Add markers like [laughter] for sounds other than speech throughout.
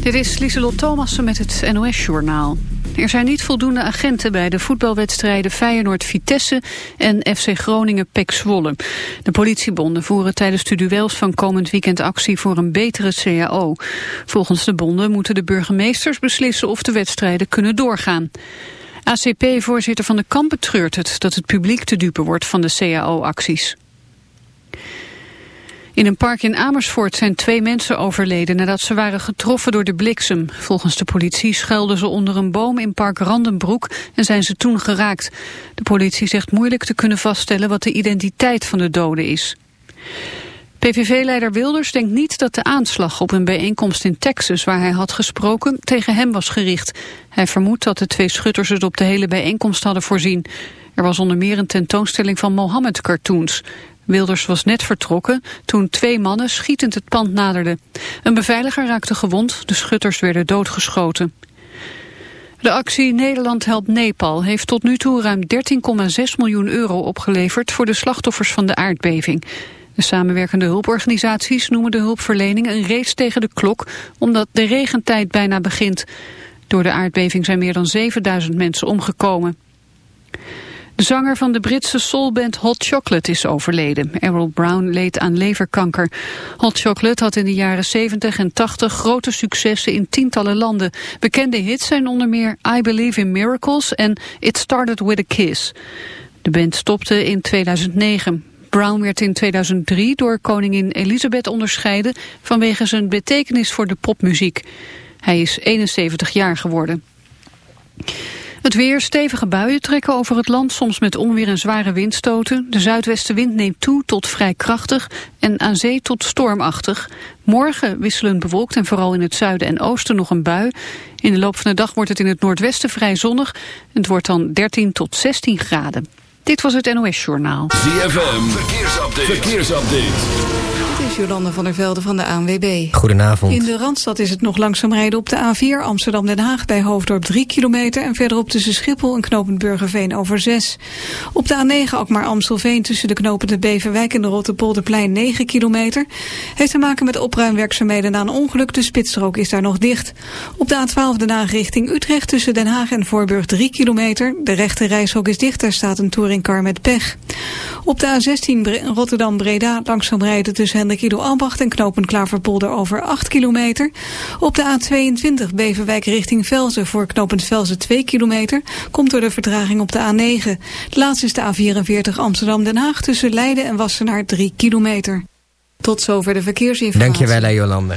Dit is Lieselot Thomassen met het NOS-journaal. Er zijn niet voldoende agenten bij de voetbalwedstrijden Feyenoord-Vitesse en FC Groningen-Pek Zwolle. De politiebonden voeren tijdens de duels van komend weekend actie voor een betere CAO. Volgens de bonden moeten de burgemeesters beslissen of de wedstrijden kunnen doorgaan. ACP-voorzitter Van de Kamp betreurt het dat het publiek te dupe wordt van de CAO-acties. In een park in Amersfoort zijn twee mensen overleden nadat ze waren getroffen door de bliksem. Volgens de politie schuilden ze onder een boom in park Randenbroek en zijn ze toen geraakt. De politie zegt moeilijk te kunnen vaststellen wat de identiteit van de doden is. PVV-leider Wilders denkt niet dat de aanslag op een bijeenkomst in Texas waar hij had gesproken tegen hem was gericht. Hij vermoedt dat de twee schutters het op de hele bijeenkomst hadden voorzien. Er was onder meer een tentoonstelling van Mohammed-cartoons. Wilders was net vertrokken toen twee mannen schietend het pand naderden. Een beveiliger raakte gewond, de schutters werden doodgeschoten. De actie Nederland helpt Nepal heeft tot nu toe ruim 13,6 miljoen euro opgeleverd voor de slachtoffers van de aardbeving. De samenwerkende hulporganisaties noemen de hulpverlening een race tegen de klok, omdat de regentijd bijna begint. Door de aardbeving zijn meer dan 7000 mensen omgekomen. De zanger van de Britse soulband Hot Chocolate is overleden. Errol Brown leed aan leverkanker. Hot Chocolate had in de jaren 70 en 80 grote successen in tientallen landen. Bekende hits zijn onder meer I Believe in Miracles en It Started With a Kiss. De band stopte in 2009. Brown werd in 2003 door koningin Elizabeth onderscheiden vanwege zijn betekenis voor de popmuziek. Hij is 71 jaar geworden. Het weer, stevige buien trekken over het land, soms met onweer en zware windstoten. De zuidwestenwind neemt toe tot vrij krachtig en aan zee tot stormachtig. Morgen wisselend bewolkt en vooral in het zuiden en oosten nog een bui. In de loop van de dag wordt het in het noordwesten vrij zonnig. Het wordt dan 13 tot 16 graden. Dit was het NOS Journaal. ZFM, verkeersupdate. verkeersupdate. Jolande van der Velde van de ANWB. Goedenavond. In de Randstad is het nog langzaam rijden op de A4 Amsterdam-Den Haag bij Hoofddorp 3 kilometer en verderop tussen Schiphol en knooppunt Burgerveen over 6. Op de A9 Alkmaar-Amstelveen tussen de knopende Beverwijk en de Rotterpolderplein 9 kilometer. Heeft te maken met opruimwerkzaamheden na een ongeluk. De spitsstrook is daar nog dicht. Op de A12 Den Haag richting Utrecht tussen Den Haag en Voorburg 3 kilometer. De rechte reishok is dicht, daar staat een touringcar met pech. Op de A16 Rotterdam-Breda langzaam rijden tussen Hendrik Ido Ambacht en knopen Klaverpolder over 8 kilometer. Op de A22 Beverwijk richting Velzen voor knopend Velzen 2 kilometer. Komt door de vertraging op de A9. De laatste is de A44 Amsterdam-Den Haag tussen Leiden en Wassenaar 3 kilometer. Tot zover de verkeersinformatie. Dankjewel, Jolande.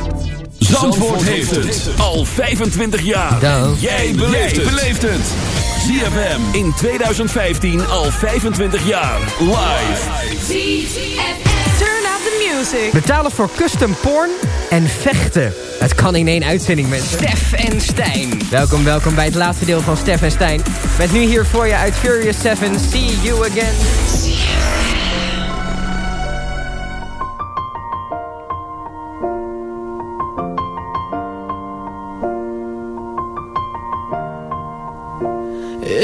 Zandvoort heeft het al 25 jaar. Jij beleeft het. ZFM in 2015 al 25 jaar. Live. Turn up the music. Betalen voor custom porn en vechten. Het kan in één uitzending, mensen. Stef en Stijn. Welkom, welkom bij het laatste deel van Stef en Stijn. Met nu hier voor je uit Furious 7, See You Again.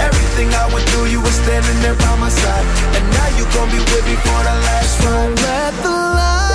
Everything I went through, you were standing there by my side, and now you gon' be with me for the last ride. Let the light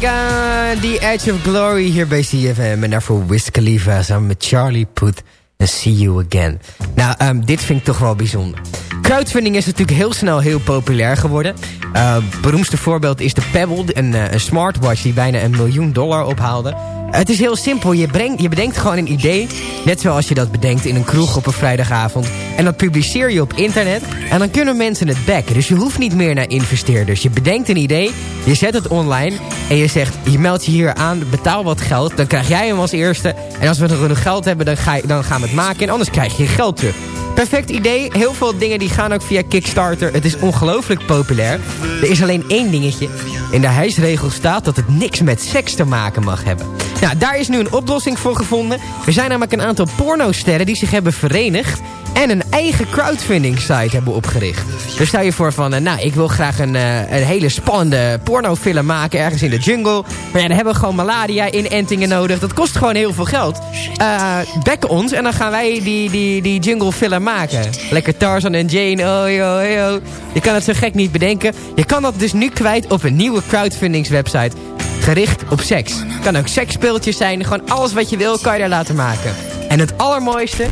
Gaga, The Edge of Glory hier bij CFM. En daarvoor Wiz Khalifa samen met Charlie Puth en See You Again. Nou, um, dit vind ik toch wel bijzonder. Crowdfunding is natuurlijk heel snel heel populair geworden. Uh, beroemdste voorbeeld is de Pebble, uh, een smartwatch die bijna een miljoen dollar ophaalde. Het is heel simpel. Je, je bedenkt gewoon een idee. Net zoals je dat bedenkt in een kroeg op een vrijdagavond. En dat publiceer je op internet. En dan kunnen mensen het backen. Dus je hoeft niet meer naar investeerders. Je bedenkt een idee. Je zet het online. En je zegt, je meldt je hier aan. Betaal wat geld. Dan krijg jij hem als eerste. En als we genoeg geld hebben, dan, ga dan gaan we het maken. En anders krijg je geld terug. Perfect idee. Heel veel dingen die gaan ook via Kickstarter. Het is ongelooflijk populair. Er is alleen één dingetje. In de huisregel staat dat het niks met seks te maken mag hebben. Nou, daar is nu een oplossing voor gevonden. Er zijn namelijk een aantal pornosterren die zich hebben verenigd en een eigen crowdfunding site hebben opgericht. Dus stel je voor van, uh, nou, ik wil graag een, uh, een hele spannende pornofilm maken ergens in de jungle. Maar ja, dan hebben we gewoon malaria inentingen nodig. Dat kost gewoon heel veel geld. Uh, back ons en dan gaan wij die, die, die jungle film maken. Lekker Tarzan en Jane, oh yo, yo. Je kan het zo gek niet bedenken. Je kan dat dus nu kwijt op een nieuwe crowdfundingswebsite gericht op seks. Kan ook seksspeeltjes zijn. Gewoon alles wat je wil kan je daar laten maken. En het allermooiste,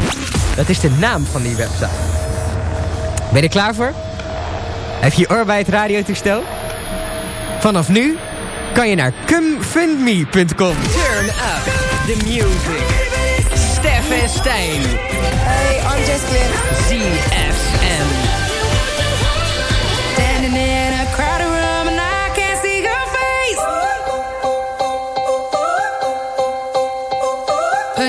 dat is de naam van die website. Ben je er klaar voor? Heb je oor bij het radiotoestel? Vanaf nu kan je naar cumfundme.com. Turn up the music. Stef en Stijn. Hey, I'm just Glenn. ZFM.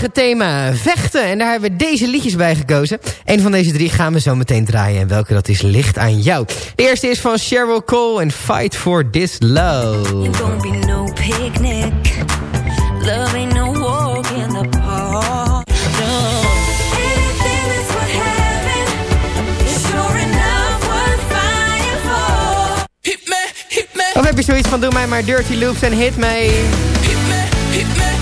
Het thema vechten. En daar hebben we deze liedjes bij gekozen. Een van deze drie gaan we zo meteen draaien. En welke dat is, ligt aan jou. De eerste is van Cheryl Cole en Fight for This Love. It won't be no picnic. Love ain't no walk in the park. No. Of heb je zoiets van doe mij maar Dirty Loops en hit me. hit me, hit me,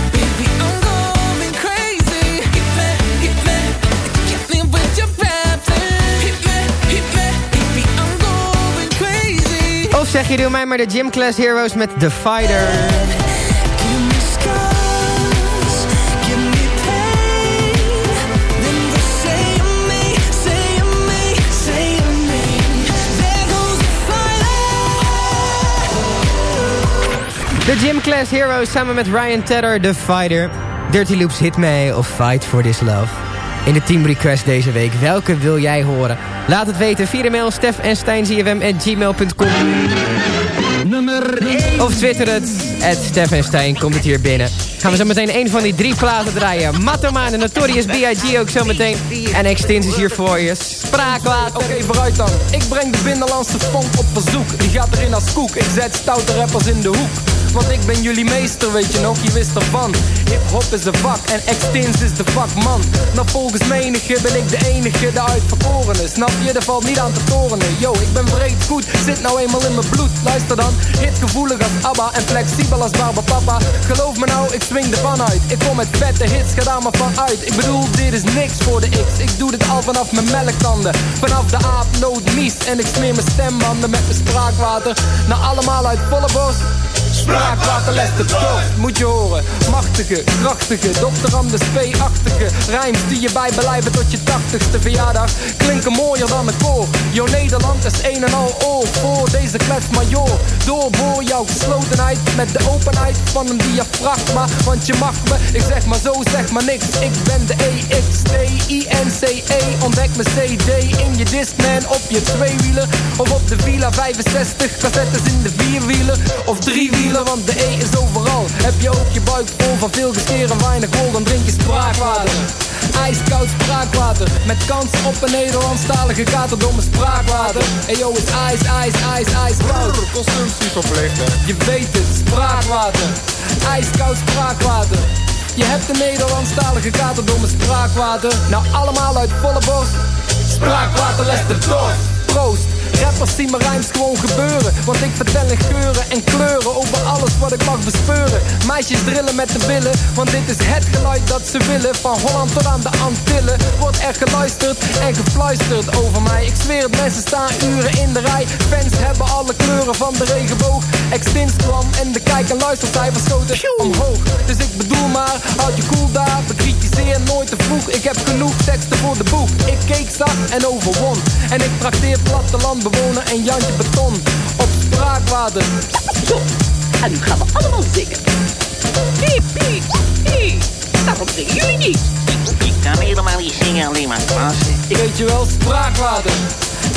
Of zeg je doe mij maar de Gym Class Heroes met The Fighter. De Gym Class Heroes samen met Ryan Tedder, The Fighter. Dirty Loops Hit Me of Fight for This Love. In de team request deze week. Welke wil jij horen? Laat het weten via de mail stef en gmail.com. Nummer 1. Of twitter het, at Stef en Stijn, komt het hier binnen. Gaan we zo meteen een van die drie platen draaien. Matterman en Notorious B.I.G. ook zo meteen. En Extins is hier voor je. Spraakwater. Oké, vooruit dan. Ik breng de binnenlandse funk op verzoek. Die gaat erin als koek. Ik zet stoute rappers in de hoek. Want ik ben jullie meester, weet je nog, je wist ervan. Hip-hop is een vak en Extins is de vakman. Nou, volgens menige ben ik de enige, de uitverkorene. Snap je, er valt niet aan te torenen. Yo, ik ben breed goed, zit nou eenmaal in mijn bloed. Luister dan, hitgevoelig als ABBA en flexibel als Barbapapa. Geloof me nou, ik swing ervan uit. Ik kom met vette hits, ga daar maar van uit. Ik bedoel, dit is niks voor de X. Ik doe dit al vanaf mijn melktanden. Vanaf de aap, nood. En ik smeer mijn stembanden met mijn spraakwater. Nou, allemaal uit volle borst. Les de dorst, moet je horen. Machtige, krachtige, Dr. Anders P-achtige. Rijms die je bijbelijven tot je tachtigste verjaardag. Klinken mooier dan een koor. Yo, Nederland is een en al oor. Voor deze klets major. Doorboor jouw geslotenheid met de openheid van een diafragma. Want je mag me, ik zeg maar zo, zeg maar niks. Ik ben de E-X-T-I-N-C-E. Ontdek mijn CD in je Discman op je tweewieler. Of op de Villa 65, cassettes in de vierwieler. Of driewieler, want de E is overal. Heb je ook je buik vol van veel gescheer en weinig wol, dan drink je spraakwater. Ijskoud spraakwater, met kans op een Nederlandstalige kater door mijn spraakwater. Hey yo, is ijs, ijs, ijs, ijskoud. Consumptie verplicht? Je weet het, spraakwater. Ijskoud spraakwater. Je hebt een Nederlandstalige kater door mijn spraakwater. Nou, allemaal uit volle borst. Spraakwater, les de dorst. Proost. Rappers zien mijn rijms gewoon gebeuren. Want ik vertel in geuren en kleuren Over alles wat ik mag bespeuren. Meisjes drillen met de billen Want dit is het geluid dat ze willen. Van Holland tot aan de Antillen Wordt er geluisterd en gefluisterd over mij. Ik zweer het, mensen staan uren in de rij. Fans hebben alle kleuren van de regenboog. Extins kwam en de kijk- en luistercijfers schoten omhoog. Dus ik bedoel maar, houd je cool daar. Bekritiseer nooit te vroeg Ik heb genoeg teksten voor de boek. Ik keek zag en overwon. En ik trakteer plattelandbewoner en Jantje Beton Op spraakwater En nu gaan we allemaal zingen. Piep, piep, piep. Waarom zingen jullie niet? Ik kan helemaal niet zingen, alleen maar dansen. Weet je wel, spraakwater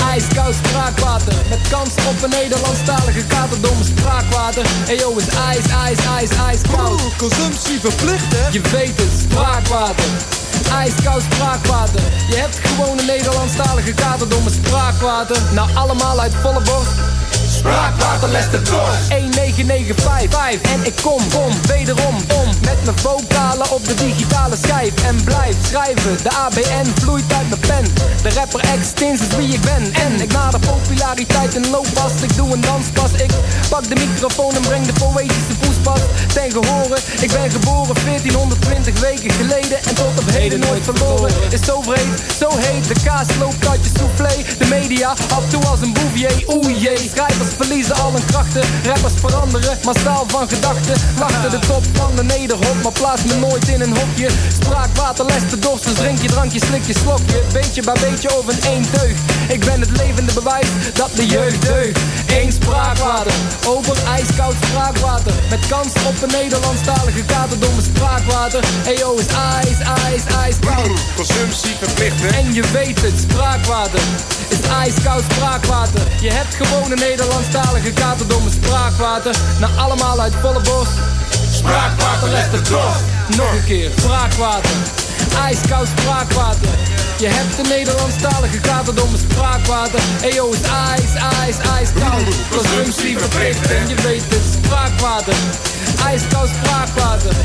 Ijskoud spraakwater Met kans op een Nederlandstalige kater door mijn spraakwater Hey yo, is ijs, ijs, ijs, ijskoud Consumptie verplicht, hè? Je weet het, spraakwater Ijskoud spraakwater. Je hebt gewoon een Nederlandstalige kater door mijn spraakwater. Nou allemaal uit volle borst. Spraakwater, les de dorst. 1995 En ik kom, kom, wederom om. Met mijn vocalen op de digitale schijf. En blijf schrijven, de ABN vloeit uit mijn pen. De rapper Extins is wie ik ben. En ik nader populariteit in looppas. Ik doe een danspas, ik pak de microfoon En breng de poëtische ten gehore. Ik ben geboren 1420 weken geleden En tot op heden nooit verloren. Is zo vreed, zo heet De kaas loopt uit je soufflé. De media af toe als een bouvier. Oeh jee, schrijvers verliezen al hun krachten Rappers veranderen, massaal van gedachten. Wachten de top van de nederhop Maar plaats me nooit in een hokje. Spraakwater, les de dorst Dus drink je drankje, slik je slokje. Beetje bij beetje over een één teug Ik ben het levende bewijs dat de jeugd deugt. Eén spraakwater, over ijskoud spraakwater. Met kans op een Nederlandstalige kater door mijn spraakwater. Eyo is ijs, ijs, ijskoud. Consumptie verplicht, hè? En je weet het, spraakwater is ijskoud spraakwater. Je hebt gewoon een Nederlandstalige katerdomme spraakwater. Nou allemaal uit volle bos. Spraakwater, let de. Nog een keer, spraakwater. Ijskoud spraakwater. Je hebt een Nederlandstalige katerdomme spraakwater. Eyo is ijs, ijs, ijskoud. Consumptie verplicht en je weet het, spraakwater. Ijskoud spraakwater.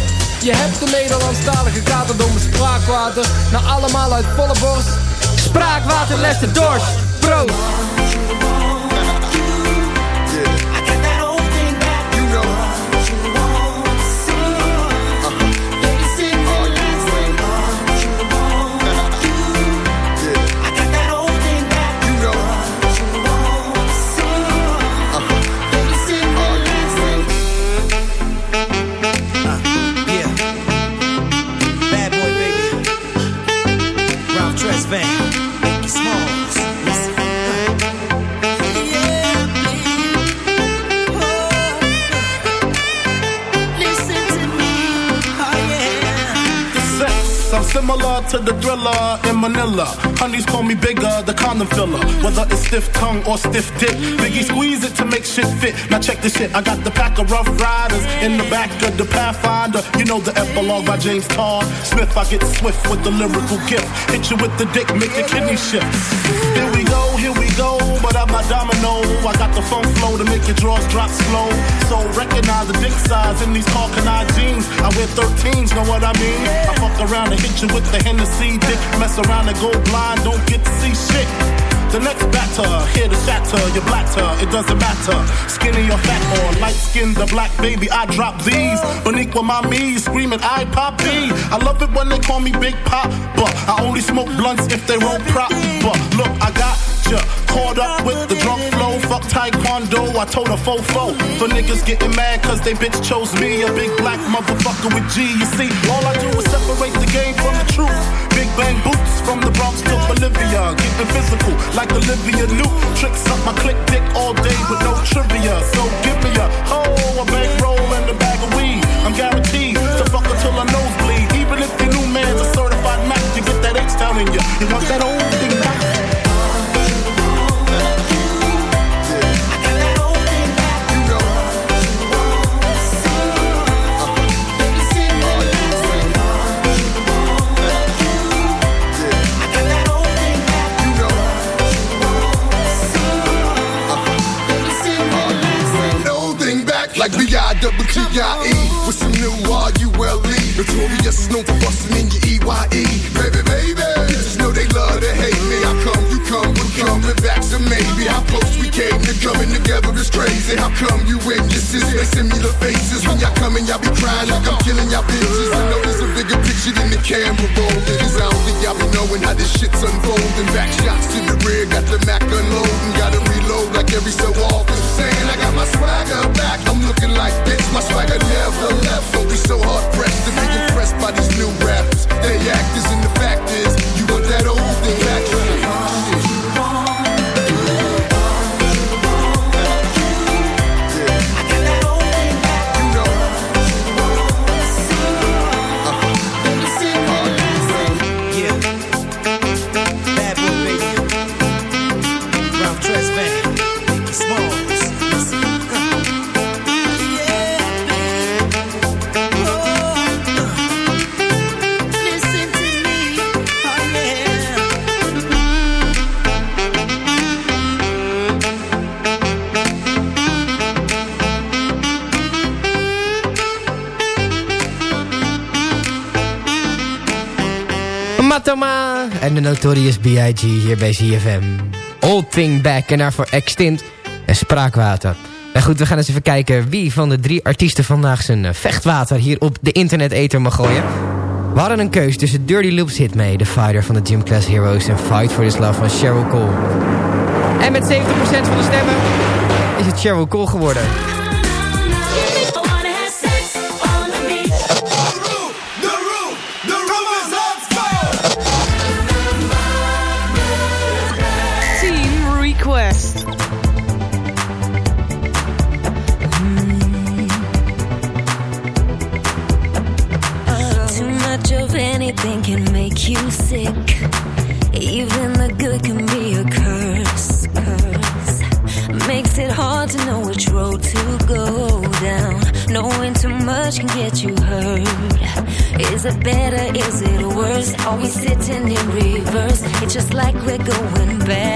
Je hebt een Nederlandstalige katerdomme spraakwater. Nou allemaal uit volle borst. Spraakwater lest de dorst. Proost. Similar to the thriller in Manila. Honeys call me bigger, the condom filler. Whether it's stiff tongue or stiff dick, Biggie squeeze it to make shit fit. Now check this shit, I got the pack of rough riders in the back of the Pathfinder. You know the epilogue by James Todd Smith. I get swift with the lyrical gift. Hit you with the dick, make your kidney shift. Here we go, here we go, I'm domino. I got the funk flow to make your drawers drop slow. So recognize the dick size in these Carcanine jeans. I wear 13s, know what I mean? I fuck around and hit you with the Hennessy dick. Mess around and go blind, don't get to see shit. The next batter, here to shatter your blatter, it doesn't matter. Skinny or fat or light skinned or black baby, I drop these. Beneath my me, screaming, I pop I love it when they call me Big Pop, but I only smoke blunts if they roll prop. But look, I got ya caught up with the drunk flow. Fuck Taekwondo, I told a fofo. For niggas getting mad cause they bitch chose me, a big black motherfucker with G. You see, all I do is separate the game from the truth. Big bang boots from the Bronx to Bolivia, getting physical like Olivia Newt. Tricks up my click dick all day with no trivia. So give me a hoe, a bankroll, and a bag of weed. I'm guaranteed to fuck until I nosebleed. Even if your new man's a certified Mac, you get that H down in you. You want that old thing back? Like B-I-double-T-I-E with some new R-U-L-E. Notorious, known for busting in your E-Y-E. Baby, baby, bitches know they love to hate me. How come come, we coming back to maybe how close we came to coming together is crazy. How come you witnesses make similar faces when y'all come and y'all be crying like I'm killing y'all bitches? I know there's a bigger picture than the camera roll. Cause I don't think y'all be knowing how this shit's unfolding. Back shots to the rear, got the Mac unloading, gotta reload like every so often. Saying I got my swagger back, I'm looking like bitch, my swagger never left. Don't be so hard pressed to be impressed by these new rappers. They actors and the fact is, you want en de Notorious B.I.G. hier bij ZFM. Old Thing Back en daarvoor Extint en Spraakwater. Nou goed, we gaan eens even kijken wie van de drie artiesten vandaag zijn eh, vechtwater hier op de internet-eter mag gooien. We een keus tussen Dirty Loops Hit Me, The Fighter van de Gym Class Heroes en Fight for This Love van Cheryl Cole. En met 70% van de stemmen is het Cheryl Cole geworden. Just like we're going backwards.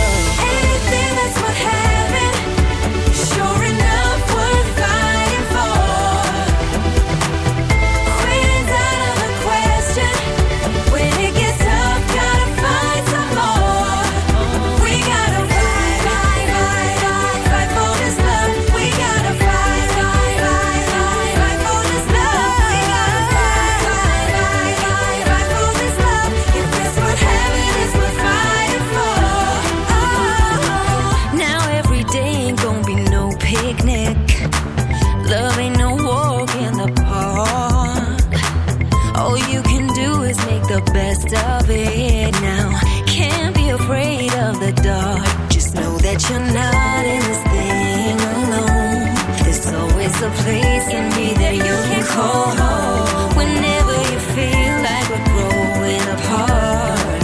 A place in me that you can call home. Whenever you feel like we're growing apart,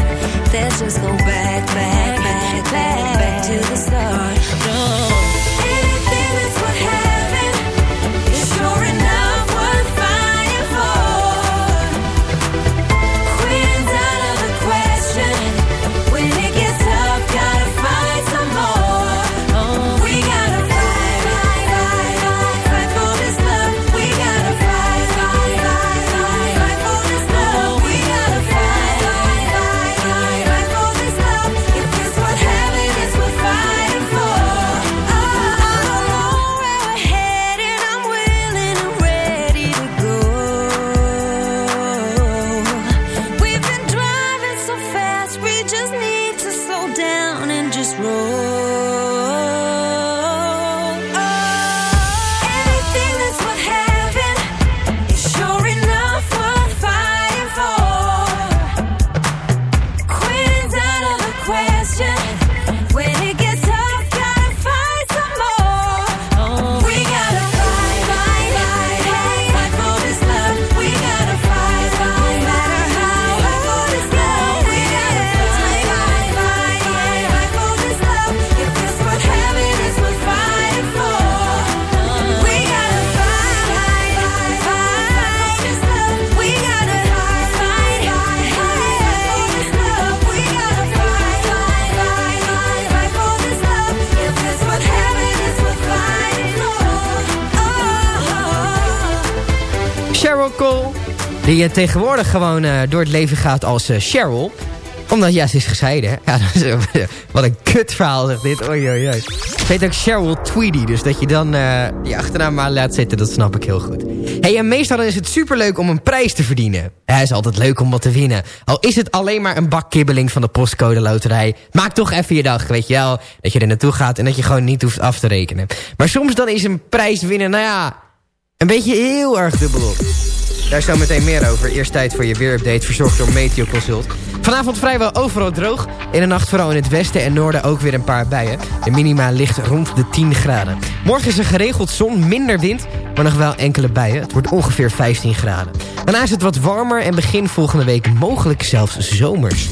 let's just go back, back, back, back, back to the start. Tegenwoordig gewoon eh, door het leven gaat als eh, Cheryl. Omdat, ja, is gescheiden. Ja, [laughs] dat is, wat een kutverhaal zegt dit. Oei, oei. Ze heet ook Cheryl Tweedy. Dus dat je dan eh die achternaam maar laat zitten, dat snap ik heel goed. Hey, en meestal is het superleuk om een prijs te verdienen. Het is altijd leuk om wat te winnen. Al is het alleen maar een bak kibbeling van de postcode loterij. Maak toch even je dag, weet je wel. Dat je er naartoe gaat en dat je gewoon niet hoeft af te rekenen. Maar soms dan is een prijs winnen, nou ja, een beetje heel erg dubbelop. Daar zo meteen meer over. Eerst tijd voor je weerupdate, verzorgd door Meteo Consult. Vanavond vrijwel overal droog. In de nacht vooral in het westen en noorden ook weer een paar buien. De minima ligt rond de 10 graden. Morgen is er geregeld zon, minder wind, maar nog wel enkele buien. Het wordt ongeveer 15 graden. Daarna is het wat warmer en begin volgende week mogelijk zelfs zomers.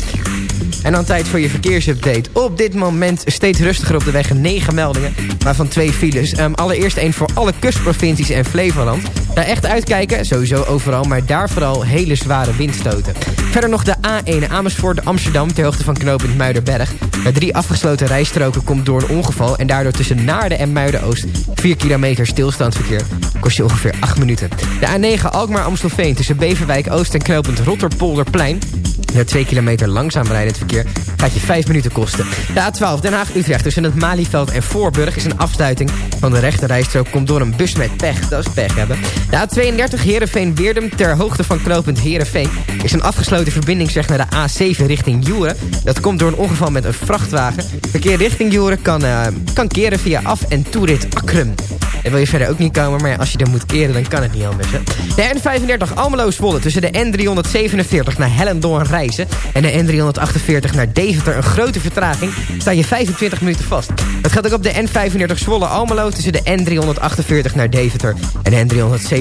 En dan tijd voor je verkeersupdate. Op dit moment steeds rustiger op de weg. 9 meldingen, waarvan twee files. Ehm, allereerst één voor alle kustprovincies en Flevoland. Daar echt uitkijken, sowieso overal, maar daar vooral hele zware windstoten. Verder nog de A1 Amersfoort Amsterdam ter hoogte van knooppunt Muiderberg. Bij drie afgesloten rijstroken komt door een ongeval... en daardoor tussen Naarden en Muiden-Oost 4 kilometer stilstandsverkeer. Kost je ongeveer 8 minuten. De A9 Alkmaar Amstelveen tussen Beverwijk Oost en knooppunt Rotterpolderplein. Na 2 kilometer langzaam rijdend verkeer gaat je 5 minuten kosten. De A12 Den Haag-Utrecht tussen het Malieveld en Voorburg is een afsluiting van de rechterrijstrook. Komt door een bus met pech. Dat is pech hebben. De A32 Heerenveen-Weerdum ter hoogte van knooppunt Heerenveen is een afgesloten verbindingsweg naar de A7 richting Joeren. Dat komt door een ongeval met een vrachtwagen. Verkeer richting Joeren kan, eh, kan keren via af- en toerit Akrum. En wil je verder ook niet komen, maar als je er moet keren, dan kan het niet anders. De N35 Almelo-Zwolle tussen de N347 naar Hellendoorn-Reizen... en de N348 naar Deventer een grote vertraging... sta je 25 minuten vast. Dat gaat ook op de N35 Zwolle-Almelo tussen de N348 naar Deventer... en de N347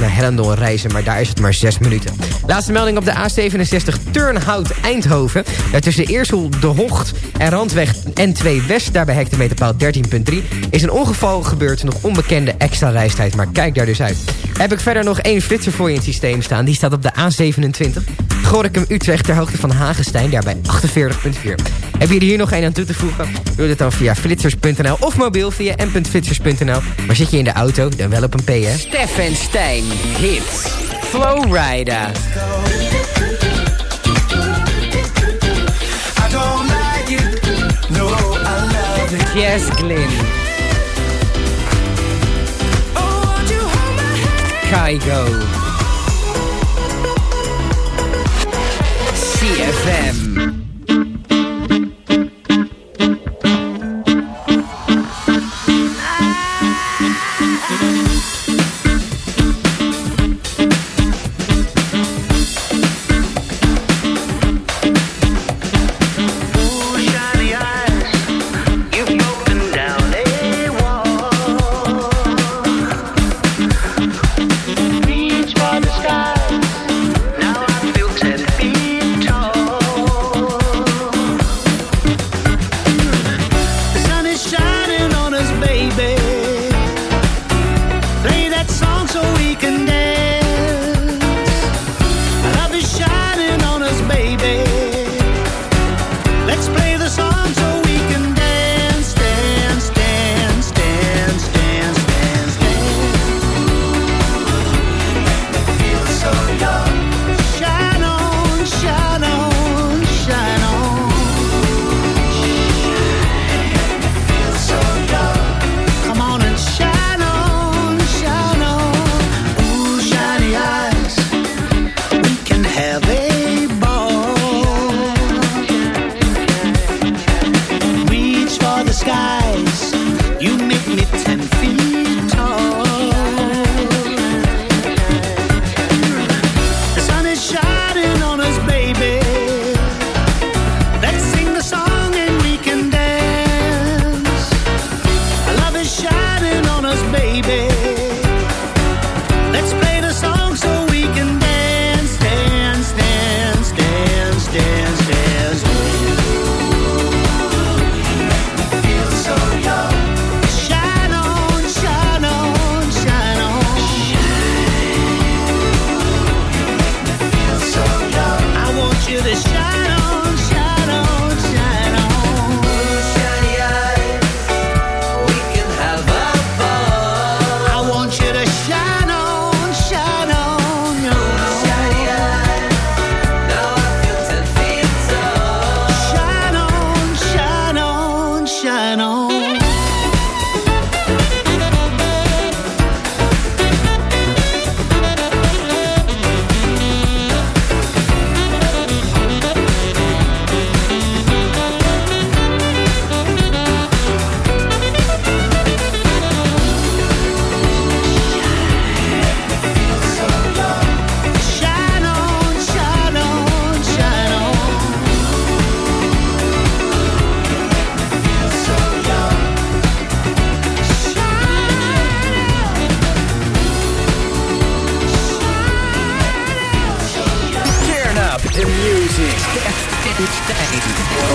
naar Hellendoorn-Reizen, maar daar is het maar 6 minuten. Laatste melding op de A67 Turnhout-Eindhoven. Tussen Eersel, De Hocht en Randweg N2 West... daar bij hectometerpaal 13.3 is een ongeval gebeurd... nog onbekende extra reistijd, maar kijk daar dus uit. Heb ik verder nog één flitser voor je in het systeem staan. Die staat op de A27. Gorinchem-Utrecht ter hoogte van Hagenstein, daarbij 48.4. Heb je er hier nog één aan toe te voegen? Doe dit dan via flitsers.nl of mobiel via m.flitsers.nl. Maar zit je in de auto, dan wel op een P, hè? Stef Stijn, hits. Flowrider. Jazz Glynn. Kaigo. CFM.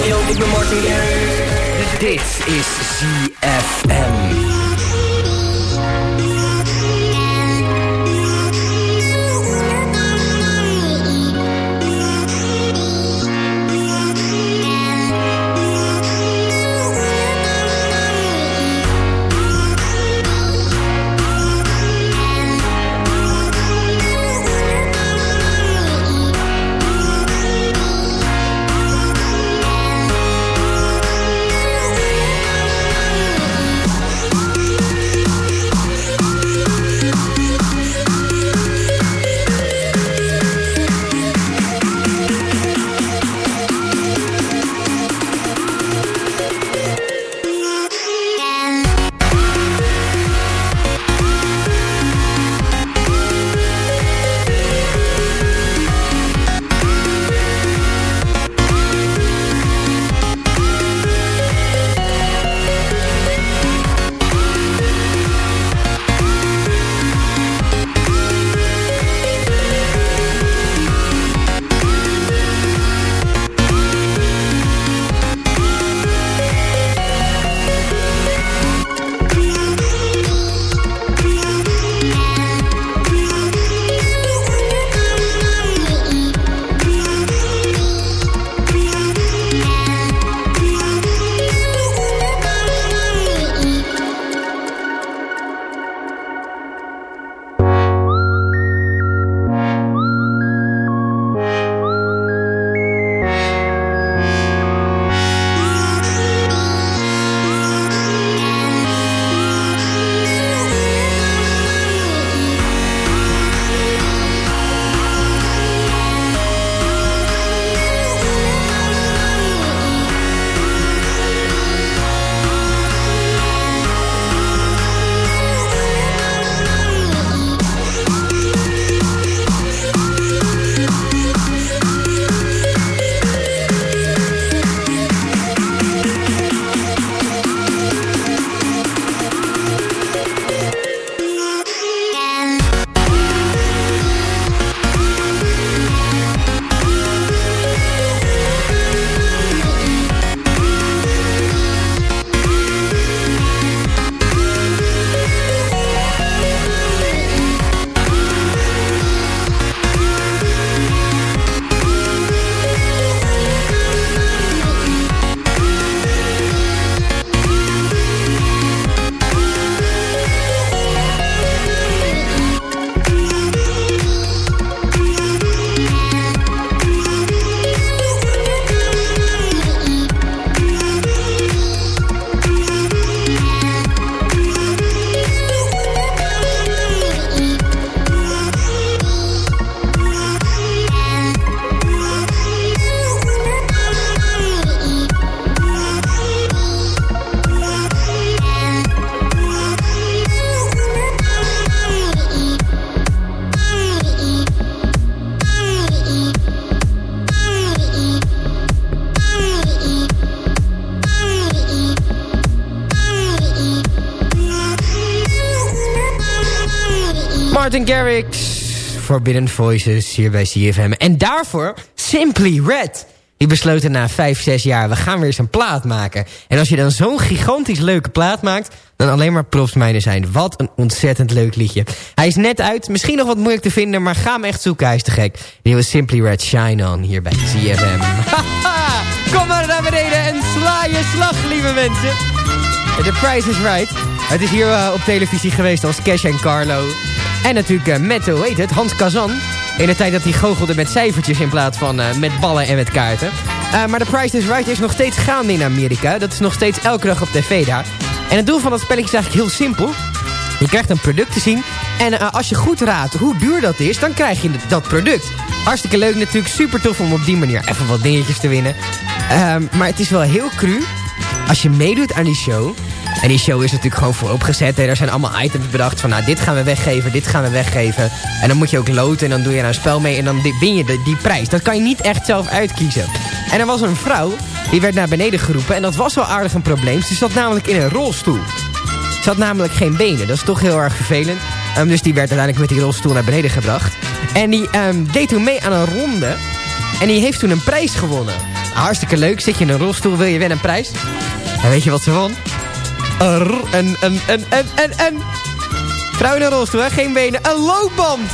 Yo, ik ben Martin Dit is ZFM. Martin Garrix, Forbidden Voices hier bij CFM. En daarvoor Simply Red. Die besloten na vijf, zes jaar, we gaan weer eens een plaat maken. En als je dan zo'n gigantisch leuke plaat maakt... dan alleen maar props zijn. Wat een ontzettend leuk liedje. Hij is net uit, misschien nog wat moeilijk te vinden... maar ga hem echt zoeken, hij is te gek. Die nieuwe Simply Red Shine On hier bij CFM. [laughs] Kom maar naar beneden en sla je slag, lieve mensen. The Price is Right. Het is hier eh, op televisie geweest als Cash en Carlo. En natuurlijk eh, met, hoe heet het, Hans Kazan. In de tijd dat hij goochelde met cijfertjes in plaats van eh, met ballen en met kaarten. Maar The Price is Right is nog steeds gaande in Amerika. Dat is nog steeds elke dag op tv daar. En het doel van dat spelletje is eigenlijk heel simpel. Je krijgt een product te zien. En als je goed raadt hoe duur dat is, dan krijg je dat product. Hartstikke leuk natuurlijk. Super tof om op die manier even wat dingetjes te winnen. Ehm, maar het is wel heel cru. Als je meedoet aan die show... En die show is natuurlijk gewoon vooropgezet. Er zijn allemaal items bedacht van... nou, dit gaan we weggeven, dit gaan we weggeven. En dan moet je ook loten en dan doe je nou een spel mee... en dan win je de- die prijs. Dat kan je niet echt zelf uitkiezen. En er was een vrouw, die werd naar beneden geroepen... en dat was wel aardig een probleem. Ze zat namelijk in een rolstoel. Ze had namelijk geen benen. Dat is toch heel erg vervelend. Ehm, dus die werd uiteindelijk met die rolstoel naar beneden gebracht. En die ehm, deed toen mee aan een ronde. En die heeft toen een prijs gewonnen. Hartstikke leuk. Zit je in een rolstoel, wil je winnen een prijs? En weet je wat ze won? Een, een, een, een, een, een. Vrouw in een rolstoel, hè? geen benen. Een loopband!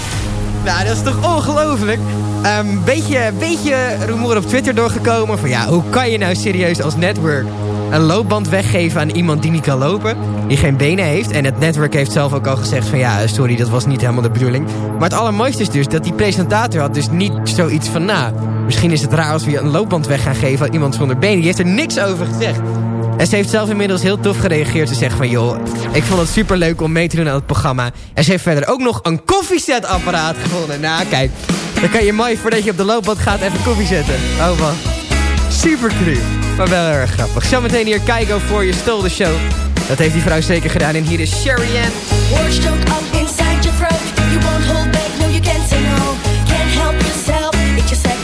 Nou, dat is toch ongelooflijk? Een beetje, beetje rumoer op Twitter doorgekomen. Van ja, hoe kan je nou serieus als network een loopband weggeven aan iemand die niet kan lopen? Die geen benen heeft. En het network heeft zelf ook al gezegd van ja, sorry, dat was niet helemaal de bedoeling. Maar het allermooiste is dus dat die presentator had dus niet zoiets van... Nou, misschien is het raar als we een loopband weg gaan geven aan iemand zonder benen. Die heeft er niks over gezegd. En ze heeft zelf inmiddels heel tof gereageerd. Ze zegt van, joh, ik vond het super leuk om mee te doen aan het programma. En ze heeft verder ook nog een koffiezetapparaat gevonden. Nou, kijk, dan kan je mooi voordat je op de loopband gaat even koffie zetten. Oh man, super cru. Maar wel erg grappig. Zometeen hier Keigo voor je stol de show. Dat heeft die vrouw zeker gedaan. En hier is Sherry Ann. Words up inside your throat. You won't hold back, no, you can't say no. Can't help yourself, it's your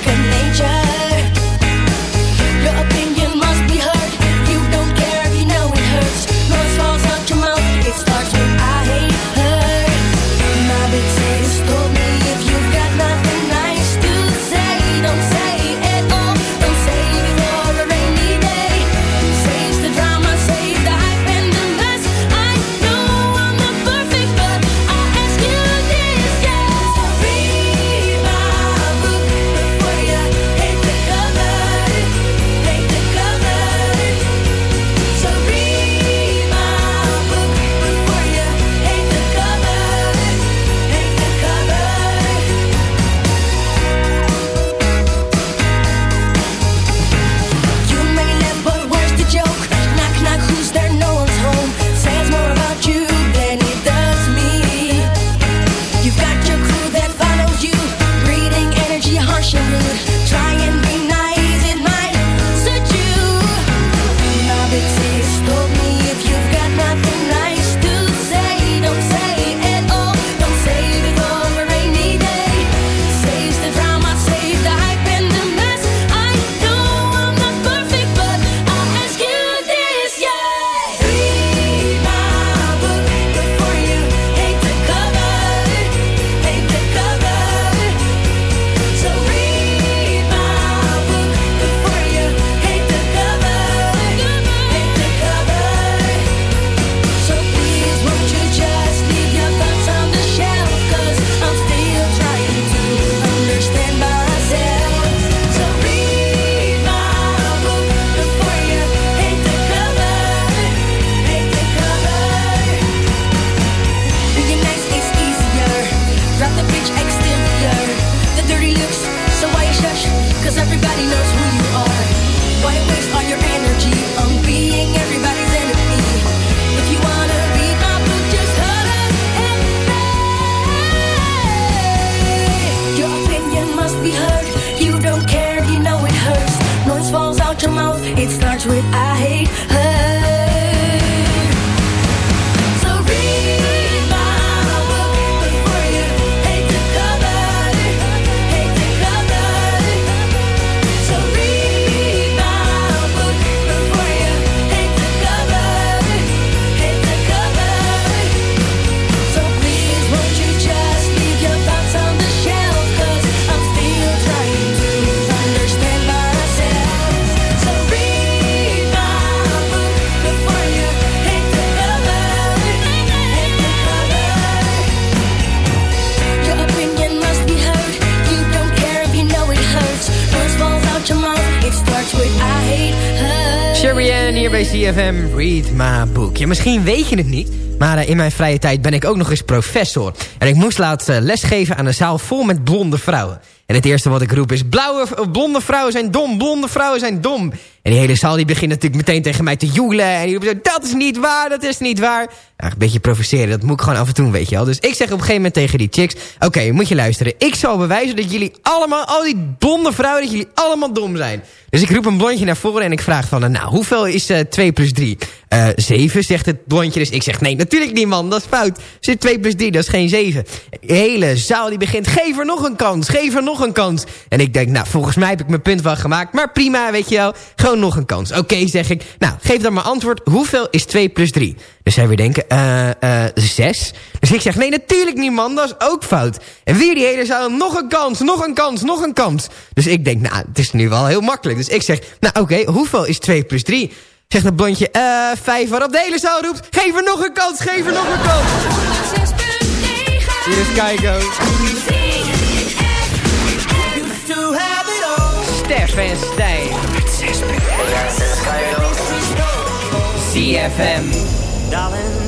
Read My Book. Ja, misschien weet je het niet, maar eh, in mijn vrije tijd ben ik ook nog eens professor. En ik moest laatst eh, lesgeven aan een zaal vol met blonde vrouwen. En het eerste wat ik roep is, blauwe, eh, blonde vrouwen zijn dom, blonde vrouwen zijn dom. En die hele zaal die begint natuurlijk meteen tegen mij te joelen. En die roept zo, dat is niet waar, dat is niet waar. Nou, een beetje provoceren, dat moet ik gewoon af en toe, weet je wel. Dus ik zeg op een gegeven moment tegen die chicks... Oké, moet je luisteren. Ik zal bewijzen dat jullie allemaal, al die blonde vrouwen... dat jullie allemaal dom zijn. Dus ik roep een blondje naar voren en ik vraag van... Nou, hoeveel is eh 2 plus 3? Eh 7, zegt het blondje. Dus ik zeg, nee, natuurlijk niet, man. Dat is fout. Zit 2 plus 3, dat is geen 7. De hele zaal die begint, geef er nog een kans. Geef er nog een kans. En ik denk, nou, volgens mij heb ik mijn punt wel gemaakt. Maar prima, weet je wel. Gewoon nog een kans. Oké, zeg ik. Nou, geef dan maar antwoord. Hoeveel is 2 plus 3? Dus zij weer denken, eh, eh, 6. Dus ik zeg, nee, natuurlijk niet, man. Dat is ook fout. En weer die hele zaal, nog een kans, nog een kans, nog een kans. Dus ik denk, nou, het is nu wel heel makkelijk. Dus ik zeg, nou, oké, hoeveel is 2 plus 3? Zegt het blondje, eh, 5. Waarop de hele zaal roept, geef er nog een kans, geef er nog een kans. Hier is Keigo. Stef en Stijn. CFM. Darling,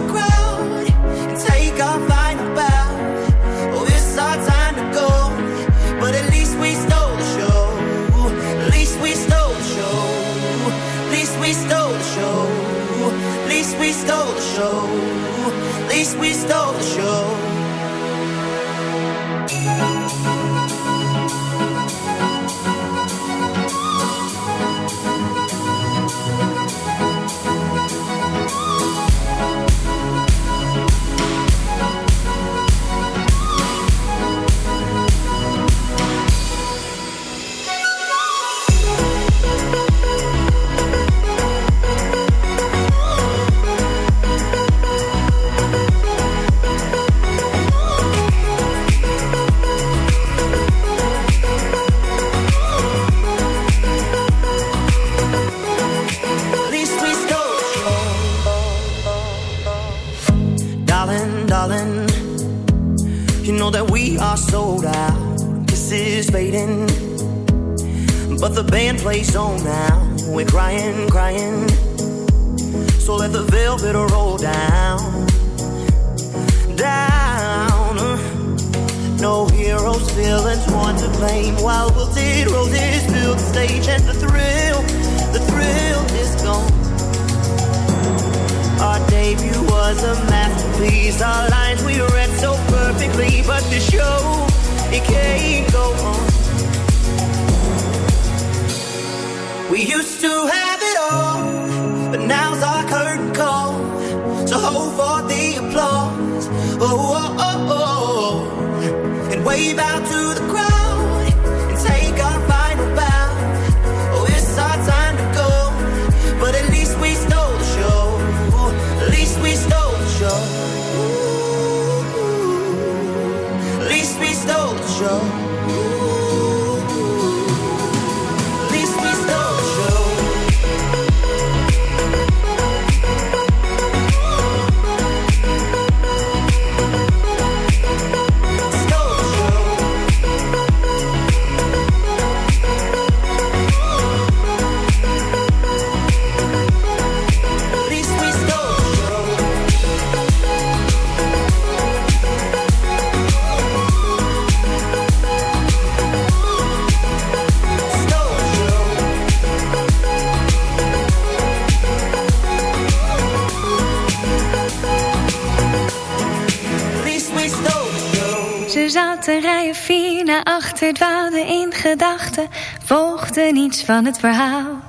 the volgde niets van het verhaal.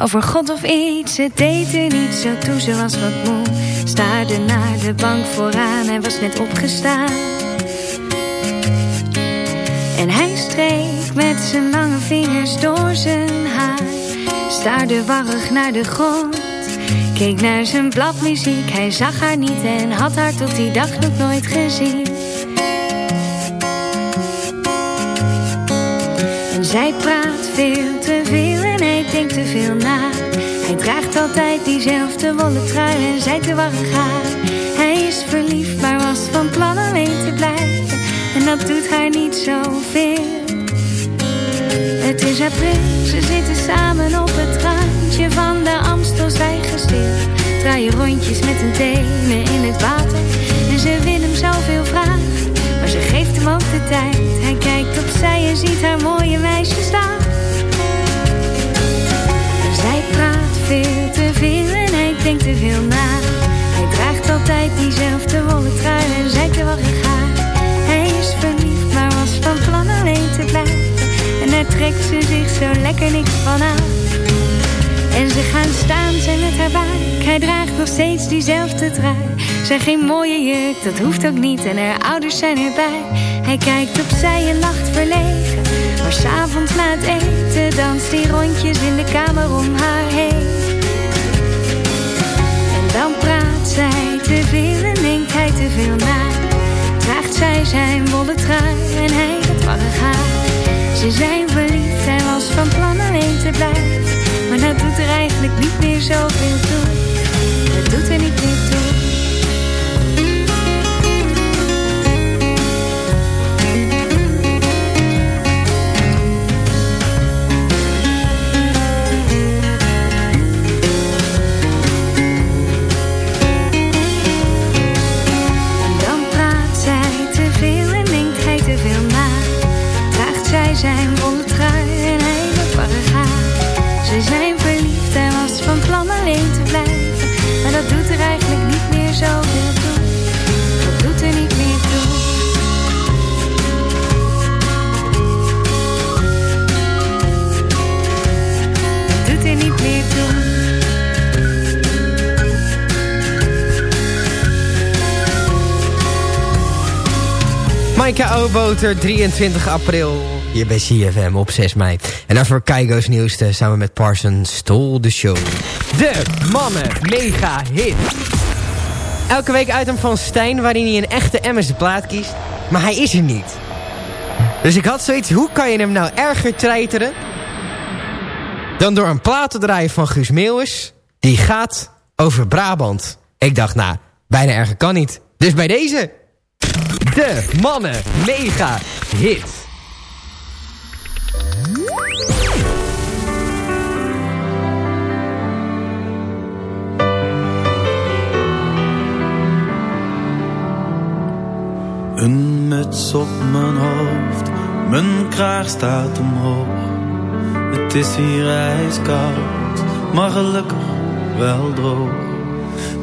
Over God of iets, het deed er niet zo toe, ze was wat moe. Staarde naar de bank vooraan, hij was net opgestaan. En hij streek met zijn lange vingers door zijn haar. Staarde warrig naar de grond. Keek naar zijn bladmuziek, hij zag haar niet en had haar tot die dag nog nooit gezien. Zij praat veel te veel en hij denkt te veel na. Hij draagt altijd diezelfde wollen trui en zij te warrig haar. Hij is verliefd, maar was van plan alleen te blijven. En dat doet haar niet zoveel. Het is april, ze zitten samen op het randje van de Amstel. Gestil, draaien rondjes met hun tenen in het water. En ze wil hem zoveel vragen, maar ze geeft hem ook de tijd. Kijkt opzij en ziet haar mooie meisje staan. Zij praat veel te veel en hij denkt te veel na. Hij draagt altijd diezelfde wollen trui en zij te warrig haar. Hij is verliefd, maar was van plan alleen te blijven. En daar trekt ze zich zo lekker niks van aan. En ze gaan staan, zij met haar buik. Hij draagt nog steeds diezelfde trui. Zij geen mooie jurk, dat hoeft ook niet. En haar ouders zijn erbij. Hij kijkt opzij en lacht verlegen. Maar s'avonds na het eten danst hij rondjes in de kamer om haar heen. En dan praat zij te veel en denkt hij te veel na. Draagt zij zijn wollen trui en hij het haar. Ze zijn verliefd, hij was van plan alleen te blijven. Maar dat doet er eigenlijk niet meer zoveel toe. Dat doet er niet meer Maaike Oboter, 23 april. Hier bij CFM op 6 mei. En daarvoor Keigo's nieuwste samen met Parson Stole the Show. De mannen mega hit. Elke week item van Stijn waarin hij een echte Emmers de plaat kiest. Maar hij is er niet. Dus ik had zoiets, hoe kan je hem nou erger treiteren... dan door een plaat te draaien van Guus Meeuwis... die gaat over Brabant. Ik dacht, nou, bijna erger kan niet. Dus bij deze... De mannen mega hit. Een muts op mijn hoofd, mijn kraag staat omhoog. Het is hier ijskoud, maar gelukkig wel droog.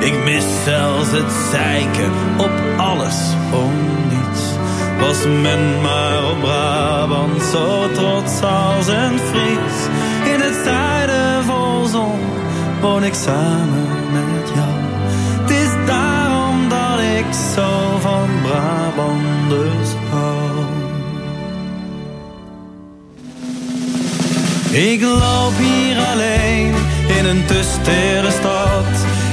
Ik mis zelfs het zeiken op alles om niets. Was men maar op Brabant zo trots als een Fries. In het zuiden vol zon woon ik samen met jou. Het is daarom dat ik zo van Brabanders hou. Ik loop hier alleen in een tusstere stad.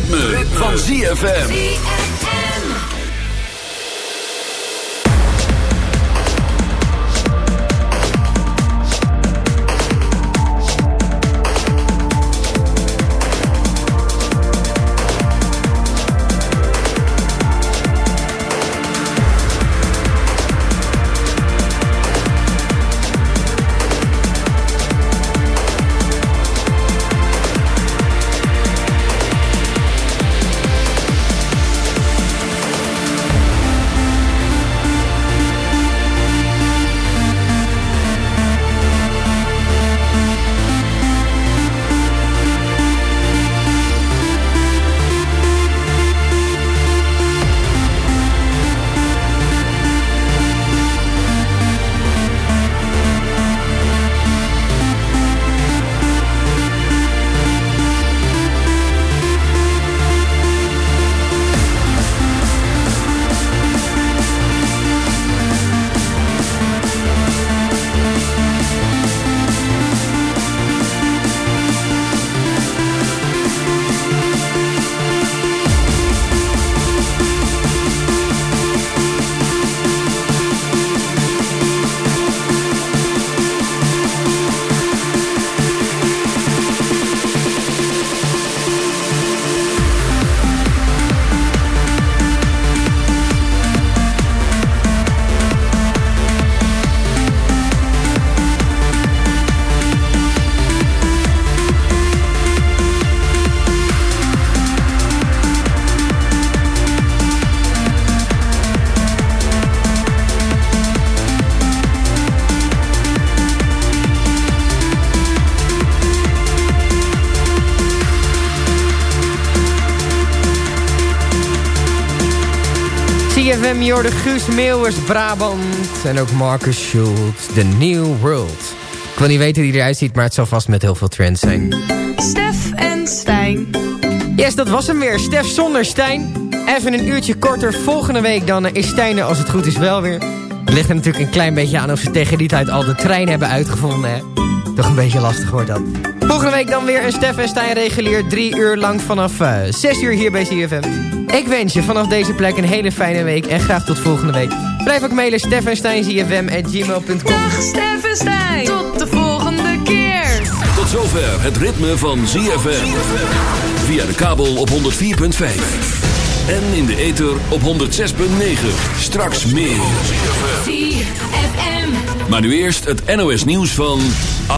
Ritme, van ZFM. Jorde Guus Meeuwers, Brabant en ook Marcus Schultz, The New World. Ik wil niet weten die eruit ziet, maar het zal vast met heel veel trends zijn. Stef en Stijn. Yes, dat was hem weer. Stef zonder Stijn. Even een uurtje korter. Volgende week dan is Stijn er als het goed is wel weer. Het ligt er natuurlijk een klein beetje aan of ze tegen die tijd al de trein hebben uitgevonden. Hè? Toch een beetje lastig wordt dat. Volgende week dan weer een Stef en Stijn regulier. Drie uur lang vanaf eh 6 uur hier bij CFM. Ik wens je vanaf deze plek een hele fijne week en graag tot volgende week. Blijf ook mailen steffensteincfm.gmail.com Dag Stef en Stijn. Tot de volgende keer. Tot zover het ritme van ZFM. Via de kabel op 104.5. En in de ether op 106.9. Straks meer. Maar nu eerst het NOS nieuws van...